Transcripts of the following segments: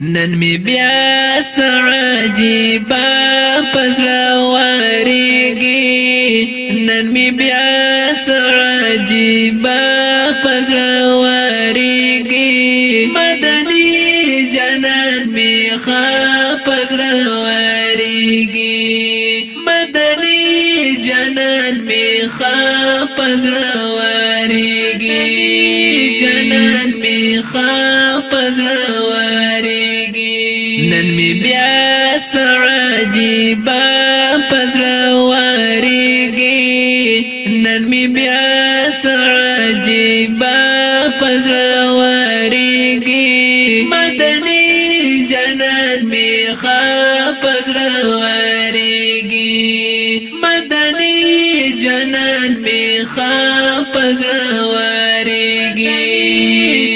نن می بیا سعدی با پزرا وریگی نن می بیا سعدی با پزرا وریگی مدنی جنان می خوا پزرا وریگی مدنی جنان می خوا پزرا وریگی جنان می خا پزړه ورېږي نن می بیا احساس عجیب پزړه وریږي نن می بیا عجیب پزړه وریږي مدني جنان می خپزړه وریږي مدني جنان می خپزړه وریږي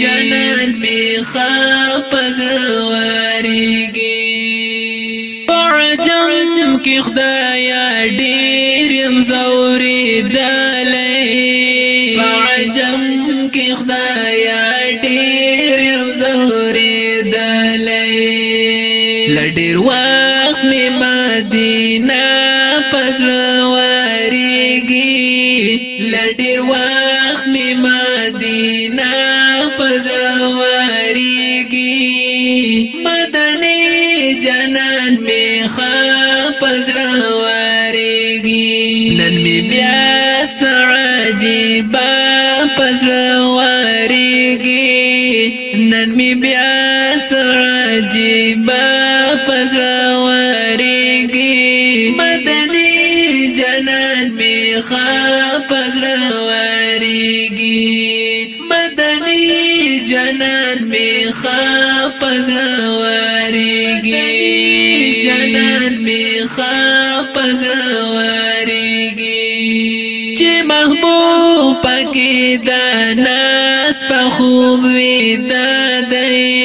جنان خپزر وريږي پعجم کې خدایا ډېرم زوري دلې پعجم کې خدایا ډېرم زوري دلې لډېر وخت می مدینه پزر وريږي لډېر وخت یاریږي مدني جنان می خپزړه وریږي نن می بیا سعجی با پزړه وریږي نن می بیا سعجی با پزړه وریږي مدني جنان می خپزړه وریږي جنان می خاپ زواريږي جنان می خاپ زواريږي کې دا ناس په خوب وی دا دی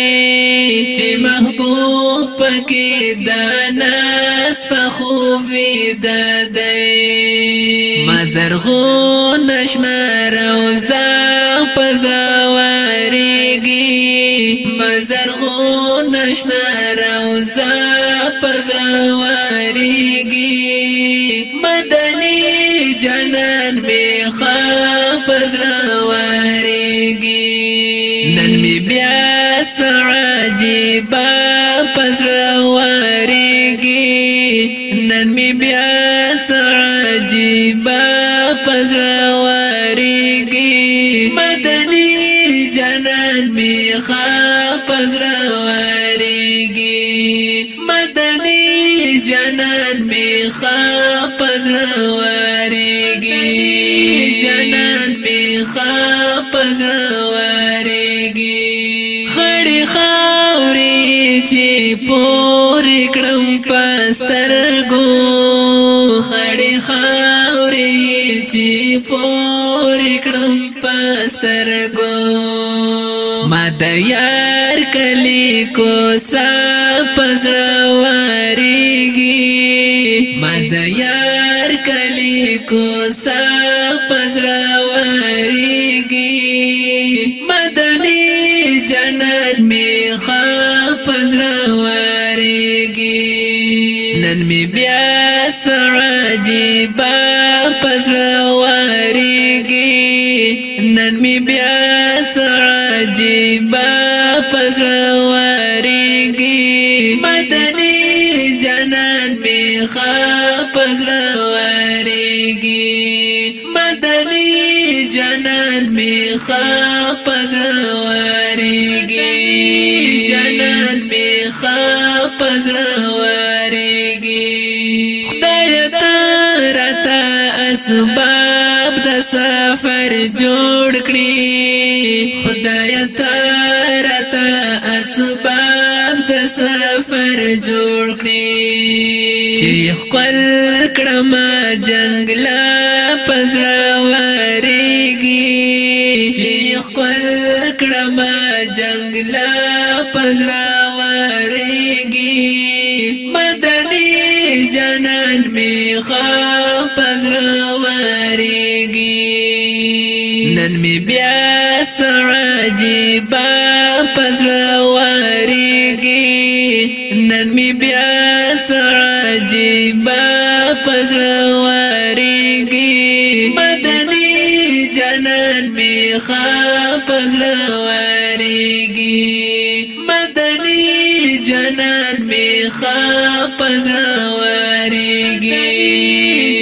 چې محبوب پکې دا ناس په خوب وی دا دی مزرغون نشنا روزه پزاواريږي مزرغون نشنا روزه پزاواريږي مدني جنان می خپز لوريږي نن می بیا سعدي پز لوريږي نن می بیا سعدي پز لوريږي نن می خپز راوریږي مدني جنان می خپز راوریږي جنان می خپز راوریږي خړې خاورې چې پور کړم پسترګو خړې خاورې لارې چې پورې کړم پسترګو ما د یار کلی کو سا پزړواريږي ما د یار کلی کو سا پزړواريږي مدني جنت می خا پزړواريږي نن می بیا پزر واريږي نن می بیا سعجي با پزر واريږي مدني جنان می خا پزر واريږي مدني جنان می خا پزر واريږي جنان می خا پزر واريږي خدای اسباب د سفر جوړ کړی خدای ترتا اسباب د سفر جوړ کړی چې خپل کړم جنگل پزړه وريږي چې خپل کړم جنگل پزړه وريږي جنان می خواب پزرا وریگی نن می بیا سعاجی با پزرا وریگی نن می بیا سعاجی با پزرا وریگی مدن جنان می خپز لواريږي مدني جنان می خپز لواريږي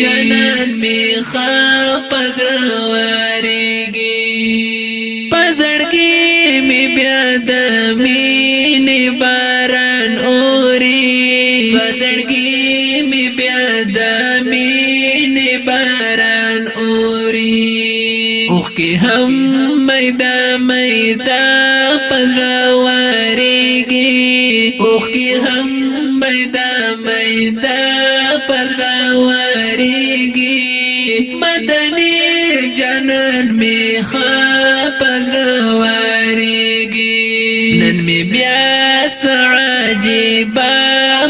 جنان می خپز لواريږي پزړګي می بیا د مینې باران اوري پزړګي می بیا د مینې باران اوري کې هم میدا میدا پزرا وریږي اوخ کې هم میدا میدا پزرا وریږي مدني جنن می خا پزرا وریږي نن می بیا سعجبا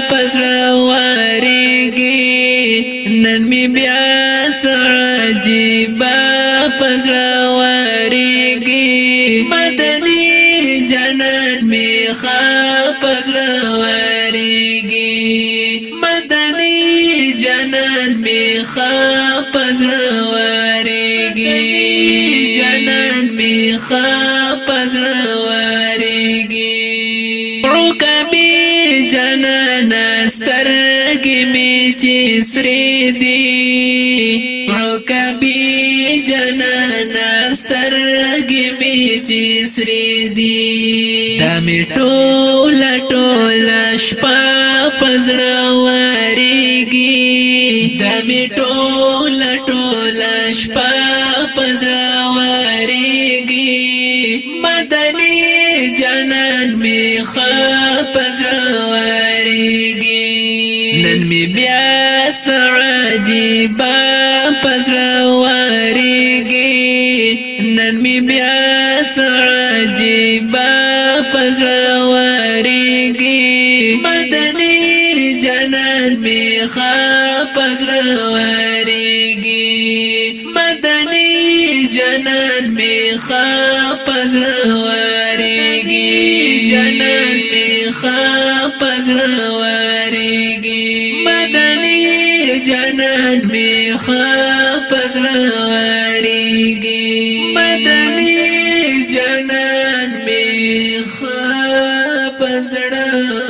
پزرا وریږي نن می بیا سعجبا پزړه وريږي مدني جنان می خا پزړه وريږي مدني جنان می خا پزړه وريږي جنان می خا پزړه وريږي عقبي جنانا سترګې می چې سری دی عقبی جنانا سترګې می چې سری دی دا می ټول ټول شپه پزړه وریږي دا می ټول ټول شپه پزړه وریږي مدني جنان می خپزړه وریږي نن می بیا سعدي با پزر وریږي نن می بیا سعدي با پزر وریږي مدني جنان می خا پزر وریږي مدني جنان می خا پزر وریږي جنان زړه وریږي مدني جنان می خپ زړه وریږي مدني جنان می خپ زړه